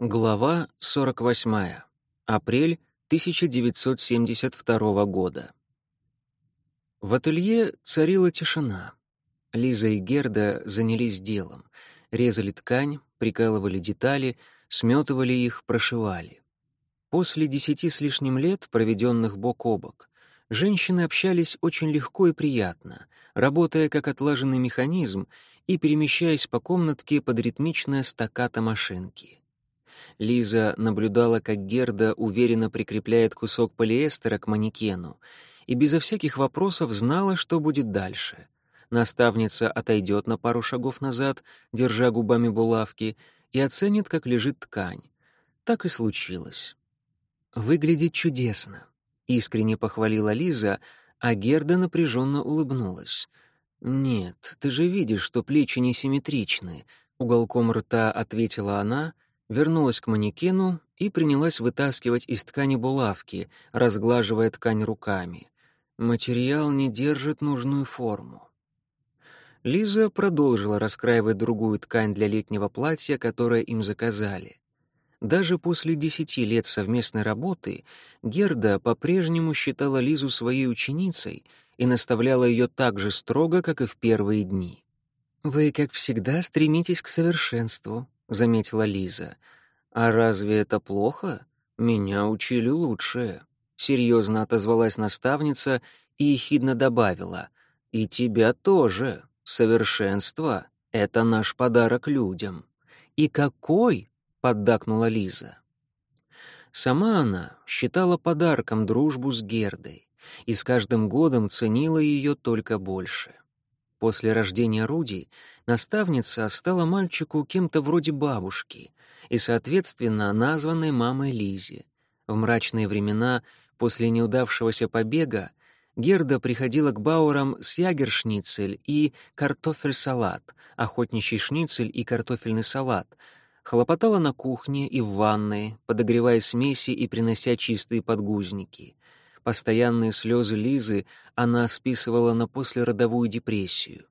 Глава 48. Апрель 1972 года. В ателье царила тишина. Лиза и Герда занялись делом. Резали ткань, прикалывали детали, сметывали их, прошивали. После десяти с лишним лет, проведенных бок о бок, женщины общались очень легко и приятно, работая как отлаженный механизм и перемещаясь по комнатке под ритмичное стаккато машинки. Лиза наблюдала, как Герда уверенно прикрепляет кусок полиэстера к манекену, и безо всяких вопросов знала, что будет дальше. Наставница отойдет на пару шагов назад, держа губами булавки, и оценит, как лежит ткань. Так и случилось. «Выглядит чудесно», — искренне похвалила Лиза, а Герда напряженно улыбнулась. «Нет, ты же видишь, что плечи несимметричны», — уголком рта ответила она — вернулась к манекену и принялась вытаскивать из ткани булавки, разглаживая ткань руками. Материал не держит нужную форму. Лиза продолжила раскраивать другую ткань для летнего платья, которое им заказали. Даже после десяти лет совместной работы Герда по-прежнему считала Лизу своей ученицей и наставляла ее так же строго, как и в первые дни. «Вы, как всегда, стремитесь к совершенству», — заметила Лиза. «А разве это плохо? Меня учили лучше», — серьезно отозвалась наставница и ехидно добавила. «И тебя тоже. Совершенство — это наш подарок людям». «И какой?» — поддакнула Лиза. Сама она считала подарком дружбу с Гердой и с каждым годом ценила ее только больше. После рождения Руди наставница стала мальчику кем-то вроде бабушки и, соответственно, названной мамой Лизи. В мрачные времена, после неудавшегося побега, Герда приходила к Бауэрам с ягершницель и картофель-салат, охотничий шницель и картофельный салат, хлопотала на кухне и в ванной, подогревая смеси и принося чистые подгузники. Постоянные слезы Лизы она списывала на послеродовую депрессию.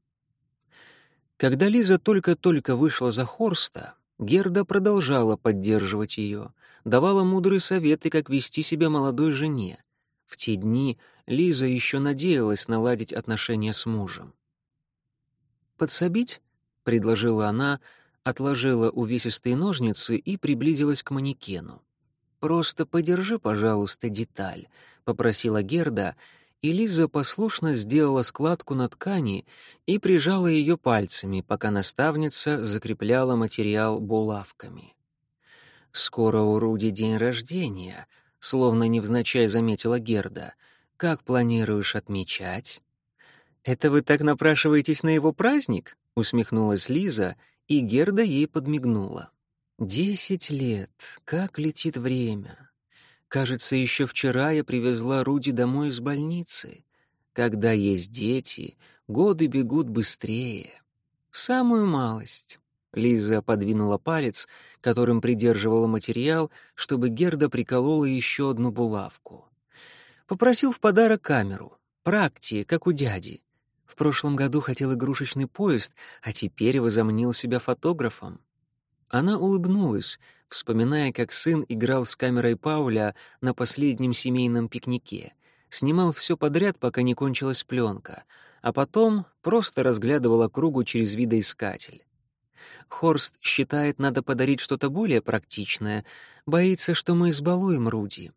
Когда Лиза только-только вышла за Хорста, Герда продолжала поддерживать ее, давала мудрые советы, как вести себя молодой жене. В те дни Лиза еще надеялась наладить отношения с мужем. «Подсобить?» — предложила она, отложила увесистые ножницы и приблизилась к манекену. «Просто подержи, пожалуйста, деталь», — попросила Герда, и Лиза послушно сделала складку на ткани и прижала ее пальцами, пока наставница закрепляла материал булавками. «Скоро у Руди день рождения», — словно невзначай заметила Герда. «Как планируешь отмечать?» «Это вы так напрашиваетесь на его праздник?» — усмехнулась Лиза, и Герда ей подмигнула. Десять лет. Как летит время. Кажется, еще вчера я привезла Руди домой из больницы. Когда есть дети, годы бегут быстрее. Самую малость. Лиза подвинула палец, которым придерживала материал, чтобы Герда приколола еще одну булавку. Попросил в подарок камеру. Практи, как у дяди. В прошлом году хотел игрушечный поезд, а теперь возомнил себя фотографом. Она улыбнулась, вспоминая, как сын играл с камерой Пауля на последнем семейном пикнике. Снимал все подряд, пока не кончилась пленка, а потом просто разглядывал округу через видоискатель. Хорст считает, надо подарить что-то более практичное, боится, что мы избалуем Руди.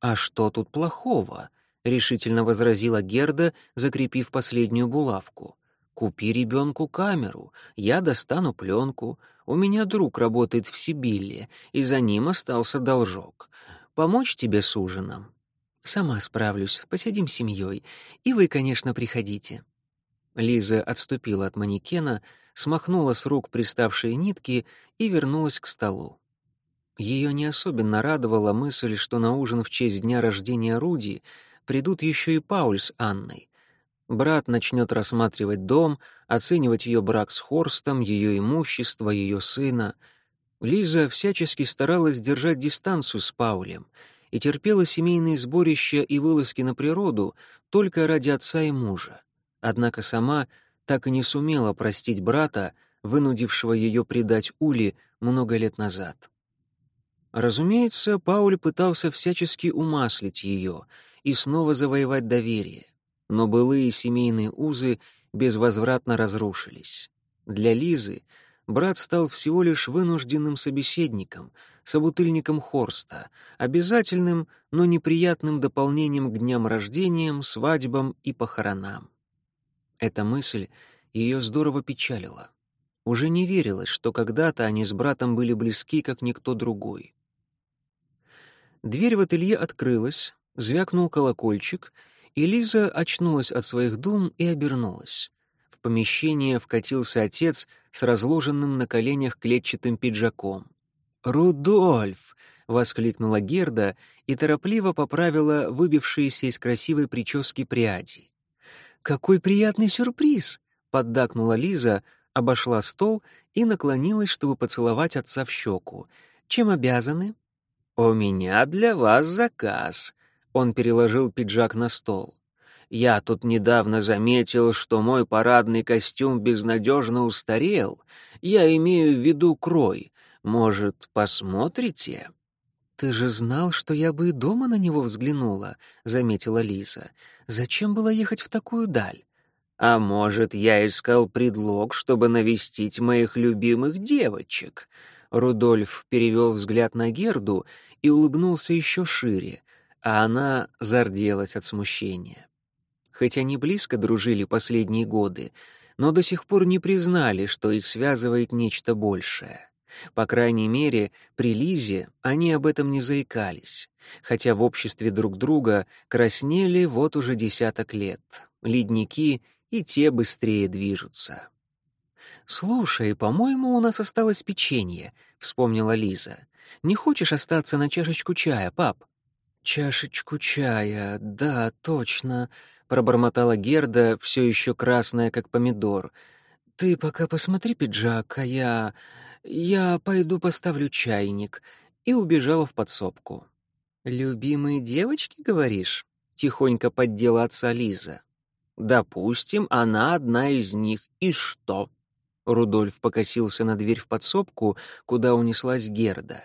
«А что тут плохого?» — решительно возразила Герда, закрепив последнюю булавку. «Купи ребенку камеру, я достану пленку, у меня друг работает в Сибилле, и за ним остался должок. Помочь тебе с ужином?» «Сама справлюсь, посидим с семьей, и вы, конечно, приходите». Лиза отступила от манекена, смахнула с рук приставшие нитки и вернулась к столу. Ее не особенно радовала мысль, что на ужин в честь дня рождения Руди придут еще и Пауль с Анной, Брат начнет рассматривать дом, оценивать ее брак с Хорстом, ее имущество, ее сына. Лиза всячески старалась держать дистанцию с Паулем и терпела семейные сборища и вылазки на природу только ради отца и мужа. Однако сама так и не сумела простить брата, вынудившего ее предать Ули много лет назад. Разумеется, Пауль пытался всячески умаслить ее и снова завоевать доверие, но былые семейные узы безвозвратно разрушились. Для Лизы брат стал всего лишь вынужденным собеседником, собутыльником Хорста, обязательным, но неприятным дополнением к дням рождения, свадьбам и похоронам. Эта мысль ее здорово печалила. Уже не верилось, что когда-то они с братом были близки, как никто другой. Дверь в ателье открылась, звякнул колокольчик, и Лиза очнулась от своих дум и обернулась. В помещение вкатился отец с разложенным на коленях клетчатым пиджаком. «Рудольф!» — воскликнула Герда и торопливо поправила выбившиеся из красивой прически пряди. «Какой приятный сюрприз!» — поддакнула Лиза, обошла стол и наклонилась, чтобы поцеловать отца в щеку. «Чем обязаны?» «У меня для вас заказ», — он переложил пиджак на стол. «Я тут недавно заметил, что мой парадный костюм безнадежно устарел. Я имею в виду крой. Может, посмотрите?» «Ты же знал, что я бы и дома на него взглянула», — заметила Лиза. «Зачем было ехать в такую даль?» «А может, я искал предлог, чтобы навестить моих любимых девочек?» Рудольф перевел взгляд на Герду и улыбнулся еще шире, а она зарделась от смущения. Хотя они близко дружили последние годы, но до сих пор не признали, что их связывает нечто большее. По крайней мере, при Лизе они об этом не заикались, хотя в обществе друг друга краснели вот уже десяток лет. Ледники и те быстрее движутся. «Слушай, по-моему, у нас осталось печенье», — вспомнила Лиза. «Не хочешь остаться на чашечку чая, пап?» «Чашечку чая, да, точно», — пробормотала Герда, все еще красная, как помидор. «Ты пока посмотри пиджак, а я... я пойду поставлю чайник», и убежала в подсобку. «Любимые девочки, говоришь?» — тихонько поддела отца Лиза. «Допустим, она одна из них, и что?» Рудольф покосился на дверь в подсобку, куда унеслась Герда.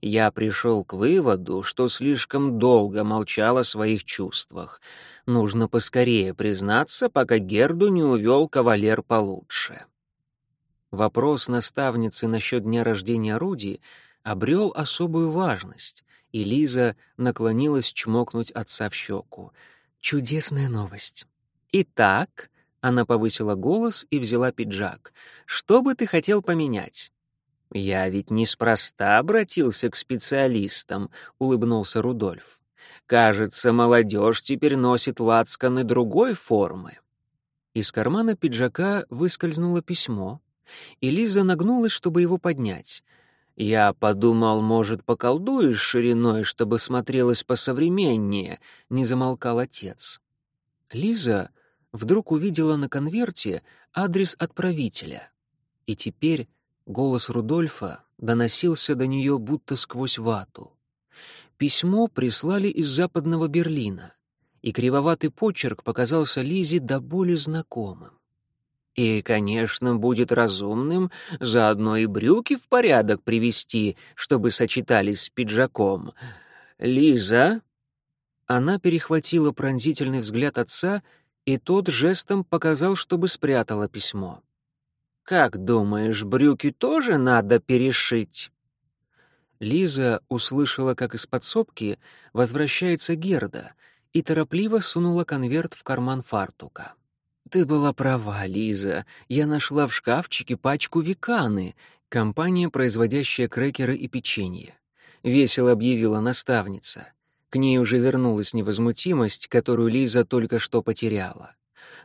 Я пришел к выводу, что слишком долго молчал о своих чувствах. Нужно поскорее признаться, пока Герду не увел кавалер получше. Вопрос наставницы насчет дня рождения Руди обрел особую важность, и Лиза наклонилась чмокнуть отца в щеку. «Чудесная новость!» «Итак», она повысила голос и взяла пиджак. «Что бы ты хотел поменять?» «Я ведь неспроста обратился к специалистам», — улыбнулся Рудольф. «Кажется, молодежь теперь носит лацканы другой формы». Из кармана пиджака выскользнуло письмо, и Лиза нагнулась, чтобы его поднять. «Я подумал, может, поколдуешь шириной, чтобы смотрелось посовременнее», — не замолкал отец. Лиза вдруг увидела на конверте адрес отправителя. И теперь голос Рудольфа доносился до нее будто сквозь вату. Письмо прислали из западного Берлина, и кривоватый почерк показался Лизе до боли знакомым. И, конечно, будет разумным заодно и брюки в порядок привести, чтобы сочетались с пиджаком. Лиза... Она перехватила пронзительный взгляд отца и тот жестом показал, чтобы спрятала письмо. «Как думаешь, брюки тоже надо перешить?» Лиза услышала, как из подсобки возвращается Герда, и торопливо сунула конверт в карман фартука. «Ты была права, Лиза. Я нашла в шкафчике пачку Виканы, компания, производящая крекеры и печенье», — весело объявила наставница. К ней уже вернулась невозмутимость, которую Лиза только что потеряла.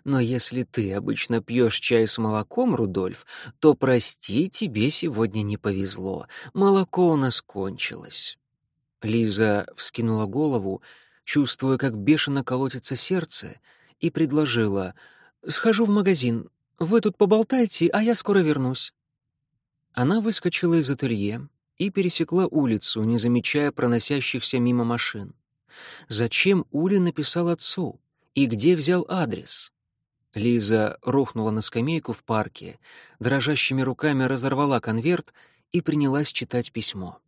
Но если ты обычно пьешь чай с молоком, Рудольф, то, прости, тебе сегодня не повезло. Молоко у нас кончилось. Лиза вскинула голову, чувствуя, как бешено колотится сердце, и предложила «Схожу в магазин. Вы тут поболтайте, а я скоро вернусь». Она выскочила из ателье и пересекла улицу, не замечая проносящихся мимо машин. Зачем Уля написал отцу? И где взял адрес? Лиза рухнула на скамейку в парке, дрожащими руками разорвала конверт и принялась читать письмо.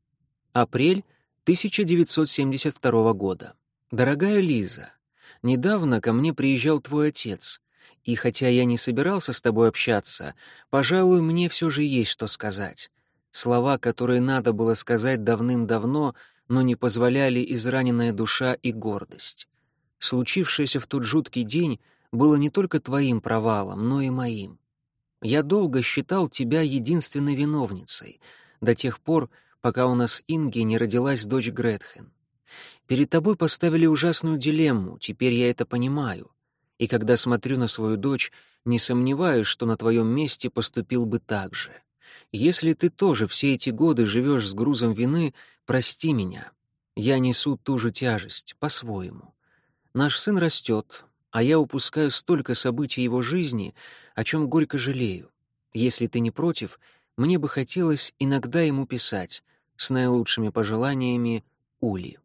Апрель 1972 года. Дорогая Лиза, недавно ко мне приезжал твой отец, и хотя я не собирался с тобой общаться, пожалуй, мне все же есть что сказать. Слова, которые надо было сказать давным-давно, но не позволяли израненная душа и гордость. Случившееся в тот жуткий день было не только твоим провалом, но и моим. Я долго считал тебя единственной виновницей, до тех пор, пока у нас Инги не родилась дочь Гретхен. Перед тобой поставили ужасную дилемму, теперь я это понимаю. И когда смотрю на свою дочь, не сомневаюсь, что на твоем месте поступил бы так же. Если ты тоже все эти годы живешь с грузом вины, прости меня. Я несу ту же тяжесть, по-своему. Наш сын растет, а я упускаю столько событий его жизни, о чем горько жалею. Если ты не против, мне бы хотелось иногда ему писать с наилучшими пожеланиями Ули.